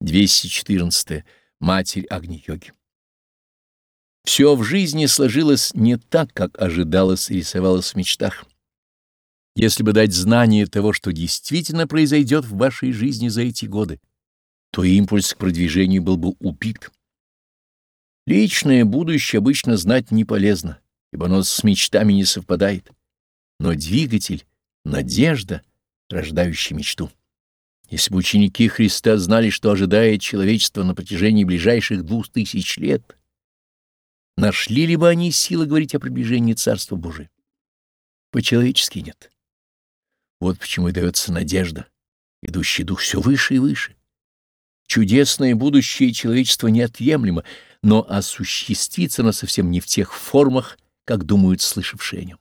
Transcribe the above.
214. Матерь Агни-йоги. Все в жизни сложилось не так, как ожидалось и рисовалось в мечтах. Если бы дать знание того, что действительно произойдет в вашей жизни за эти годы, то импульс к продвижению был бы убит. Личное будущее обычно знать не полезно, ибо оно с мечтами не совпадает. Но двигатель — надежда, рождающая мечту. Если бы ученики Христа знали, что ожидает человечество на протяжении ближайших двух тысяч лет, нашли ли бы они силы говорить о приближении Царства Божия? По-человечески нет. Вот почему и дается надежда, идущий дух все выше и выше. Чудесное будущее человечества неотъемлемо, но осуществится оно совсем не в тех формах, как думают слышавшие о нем.